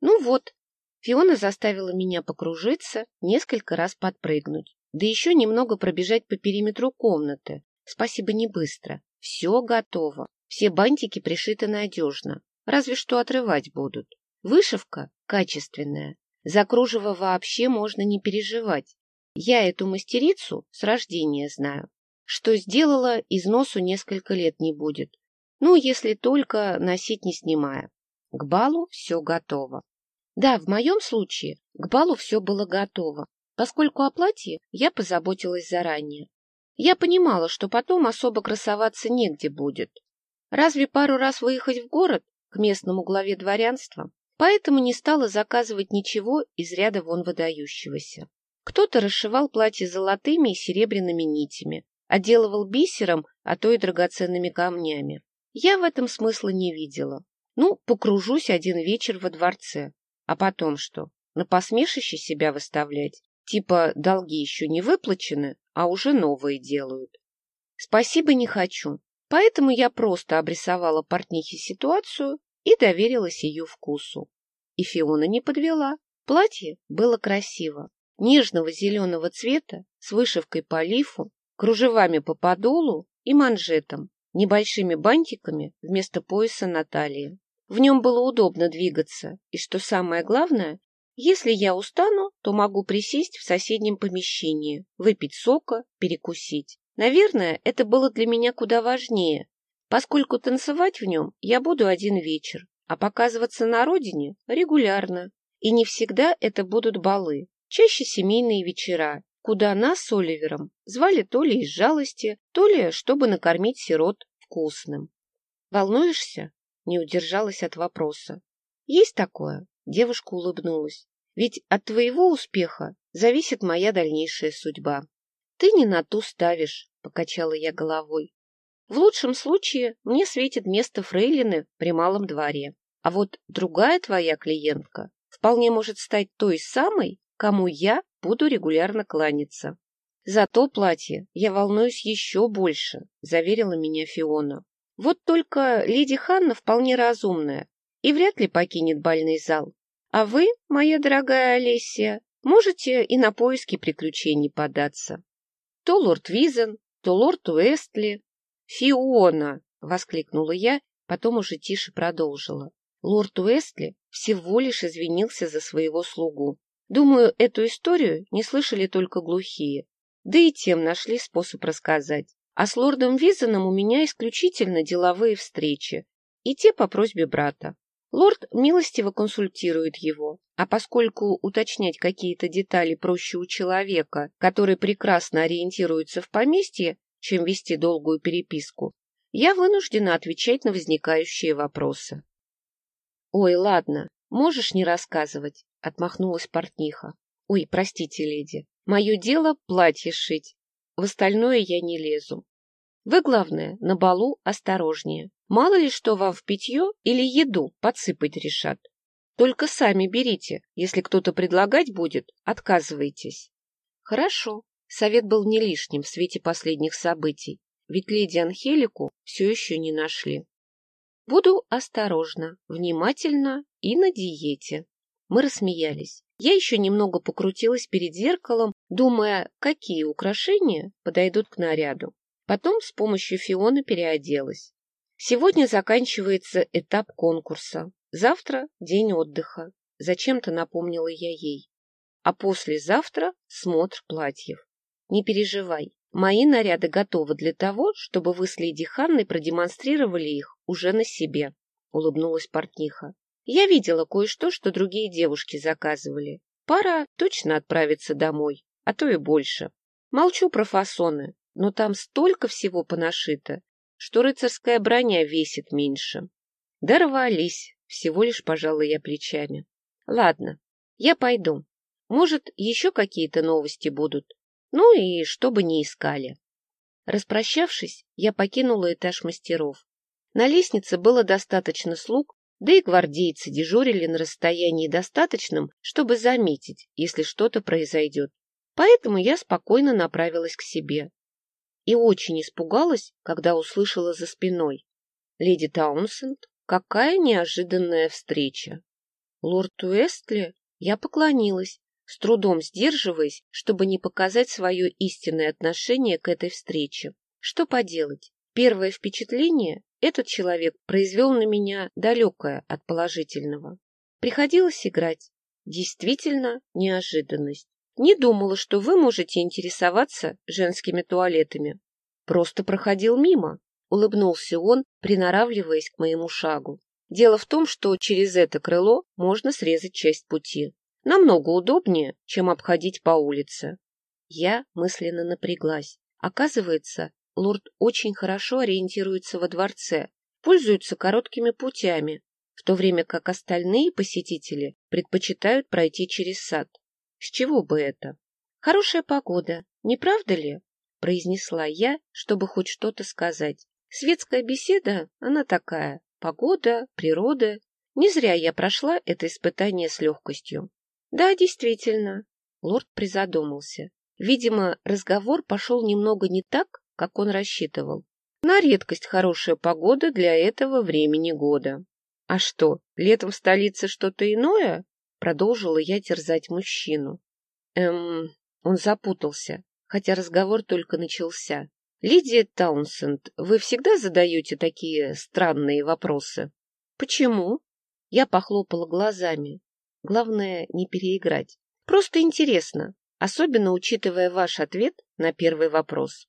Ну вот, Фиона заставила меня покружиться, несколько раз подпрыгнуть, да еще немного пробежать по периметру комнаты. Спасибо, не быстро. Все готово. Все бантики пришиты надежно. Разве что отрывать будут. Вышивка качественная. За кружево вообще можно не переживать. Я эту мастерицу с рождения знаю. Что сделала, износу несколько лет не будет. Ну, если только носить не снимая. К балу все готово. Да, в моем случае к балу все было готово, поскольку о платье я позаботилась заранее. Я понимала, что потом особо красоваться негде будет. Разве пару раз выехать в город к местному главе дворянства? Поэтому не стала заказывать ничего из ряда вон выдающегося. Кто-то расшивал платье золотыми и серебряными нитями, отделывал бисером, а то и драгоценными камнями. Я в этом смысла не видела. Ну, покружусь один вечер во дворце. А потом что? На посмешище себя выставлять? Типа долги еще не выплачены, а уже новые делают. Спасибо не хочу. Поэтому я просто обрисовала портнихе ситуацию и доверилась ее вкусу. И Фиона не подвела. Платье было красиво. Нежного зеленого цвета, с вышивкой по лифу, кружевами по подолу и манжетом, небольшими бантиками вместо пояса на талии. В нем было удобно двигаться, и, что самое главное, если я устану, то могу присесть в соседнем помещении, выпить сока, перекусить. Наверное, это было для меня куда важнее, поскольку танцевать в нем я буду один вечер, а показываться на родине регулярно. И не всегда это будут балы, чаще семейные вечера, куда нас с Оливером звали то ли из жалости, то ли чтобы накормить сирот вкусным. Волнуешься? Не удержалась от вопроса. Есть такое? Девушка улыбнулась. Ведь от твоего успеха зависит моя дальнейшая судьба. Ты не на ту ставишь, покачала я головой. В лучшем случае мне светит место фрейлины при малом дворе. А вот другая твоя клиентка вполне может стать той самой, кому я буду регулярно кланяться. За то платье я волнуюсь еще больше, заверила меня Фиона. Вот только леди Ханна вполне разумная и вряд ли покинет бальный зал. А вы, моя дорогая Олесия, можете и на поиски приключений податься. То лорд Визен, то лорд Уэстли. Фиона! — воскликнула я, потом уже тише продолжила. Лорд Уэстли всего лишь извинился за своего слугу. Думаю, эту историю не слышали только глухие. Да и тем нашли способ рассказать. А с лордом Визаном у меня исключительно деловые встречи, и те по просьбе брата. Лорд милостиво консультирует его, а поскольку уточнять какие-то детали проще у человека, который прекрасно ориентируется в поместье, чем вести долгую переписку, я вынуждена отвечать на возникающие вопросы. — Ой, ладно, можешь не рассказывать, — отмахнулась портниха. — Ой, простите, леди, мое дело платье шить, в остальное я не лезу. Вы, главное, на балу осторожнее. Мало ли что вам в питье или еду подсыпать решат. Только сами берите. Если кто-то предлагать будет, отказывайтесь. Хорошо. Совет был не лишним в свете последних событий, ведь леди Анхелику все еще не нашли. Буду осторожна, внимательно и на диете. Мы рассмеялись. Я еще немного покрутилась перед зеркалом, думая, какие украшения подойдут к наряду. Потом с помощью Фионы переоделась. Сегодня заканчивается этап конкурса. Завтра день отдыха. Зачем-то напомнила я ей. А послезавтра смотр платьев. Не переживай, мои наряды готовы для того, чтобы вы с леди Ханной продемонстрировали их уже на себе, улыбнулась портниха. Я видела кое-что, что другие девушки заказывали. Пара точно отправится домой, а то и больше. Молчу про фасоны но там столько всего понашито, что рыцарская броня весит меньше. Дорвались, всего лишь пожала я плечами. Ладно, я пойду. Может, еще какие-то новости будут. Ну и чтобы не искали. Распрощавшись, я покинула этаж мастеров. На лестнице было достаточно слуг, да и гвардейцы дежурили на расстоянии достаточном, чтобы заметить, если что-то произойдет. Поэтому я спокойно направилась к себе и очень испугалась, когда услышала за спиной. «Леди Таунсенд, какая неожиданная встреча!» Лорд Уэстли? Я поклонилась, с трудом сдерживаясь, чтобы не показать свое истинное отношение к этой встрече. Что поделать? Первое впечатление этот человек произвел на меня далекое от положительного. Приходилось играть. Действительно неожиданность. Не думала, что вы можете интересоваться женскими туалетами. Просто проходил мимо, улыбнулся он, приноравливаясь к моему шагу. Дело в том, что через это крыло можно срезать часть пути. Намного удобнее, чем обходить по улице. Я мысленно напряглась. Оказывается, лорд очень хорошо ориентируется во дворце, пользуется короткими путями, в то время как остальные посетители предпочитают пройти через сад. С чего бы это? Хорошая погода, не правда ли? произнесла я, чтобы хоть что-то сказать. Светская беседа, она такая. Погода, природа. Не зря я прошла это испытание с легкостью. Да, действительно. Лорд призадумался. Видимо, разговор пошел немного не так, как он рассчитывал. На редкость хорошая погода для этого времени года. А что, летом в столице что-то иное? Продолжила я терзать мужчину. Эм, он запутался, хотя разговор только начался. Лидия Таунсенд, вы всегда задаете такие странные вопросы? Почему? Я похлопала глазами. Главное, не переиграть. Просто интересно, особенно учитывая ваш ответ на первый вопрос.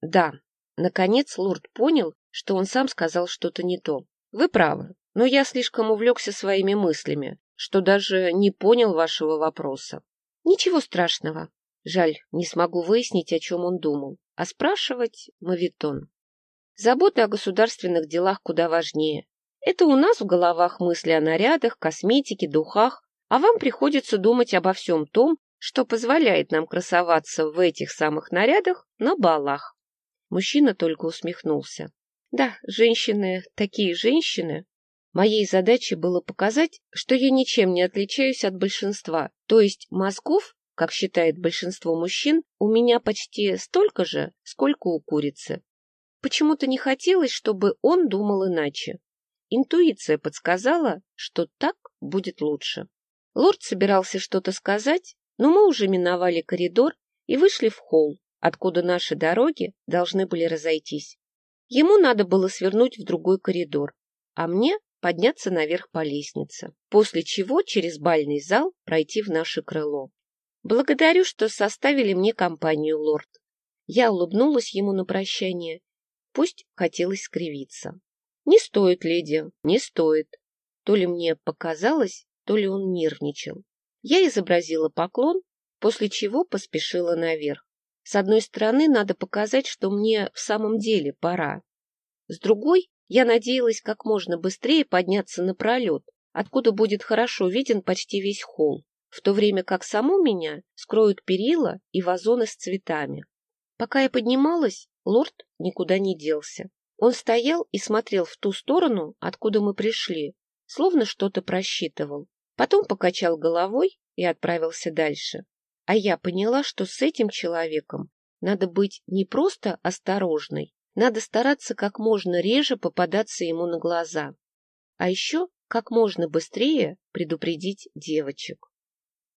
Да, наконец лорд понял, что он сам сказал что-то не то. Вы правы, но я слишком увлекся своими мыслями, что даже не понял вашего вопроса. Ничего страшного. Жаль, не смогу выяснить, о чем он думал. А спрашивать — мавитон. Забота о государственных делах куда важнее. Это у нас в головах мысли о нарядах, косметике, духах, а вам приходится думать обо всем том, что позволяет нам красоваться в этих самых нарядах на балах. Мужчина только усмехнулся. Да, женщины такие женщины. Моей задачей было показать, что я ничем не отличаюсь от большинства, то есть мозгов, как считает большинство мужчин, у меня почти столько же, сколько у курицы. Почему-то не хотелось, чтобы он думал иначе. Интуиция подсказала, что так будет лучше. Лорд собирался что-то сказать, но мы уже миновали коридор и вышли в холл, откуда наши дороги должны были разойтись. Ему надо было свернуть в другой коридор, а мне подняться наверх по лестнице, после чего через бальный зал пройти в наше крыло. Благодарю, что составили мне компанию, лорд. Я улыбнулась ему на прощание. Пусть хотелось скривиться. Не стоит, леди, не стоит. То ли мне показалось, то ли он нервничал. Я изобразила поклон, после чего поспешила наверх. С одной стороны, надо показать, что мне в самом деле пора. С другой, я надеялась как можно быстрее подняться на пролет, откуда будет хорошо виден почти весь холл, в то время как саму меня скроют перила и вазоны с цветами. Пока я поднималась, лорд никуда не делся. Он стоял и смотрел в ту сторону, откуда мы пришли, словно что-то просчитывал. Потом покачал головой и отправился дальше. А я поняла, что с этим человеком надо быть не просто осторожной, надо стараться как можно реже попадаться ему на глаза. А еще как можно быстрее предупредить девочек.